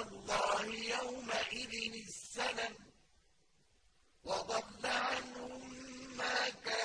اللَّهِ يَوْمَئِذٍ السَّلَمُ ۖ وَضَلَّ عَنْهُم مَّا كان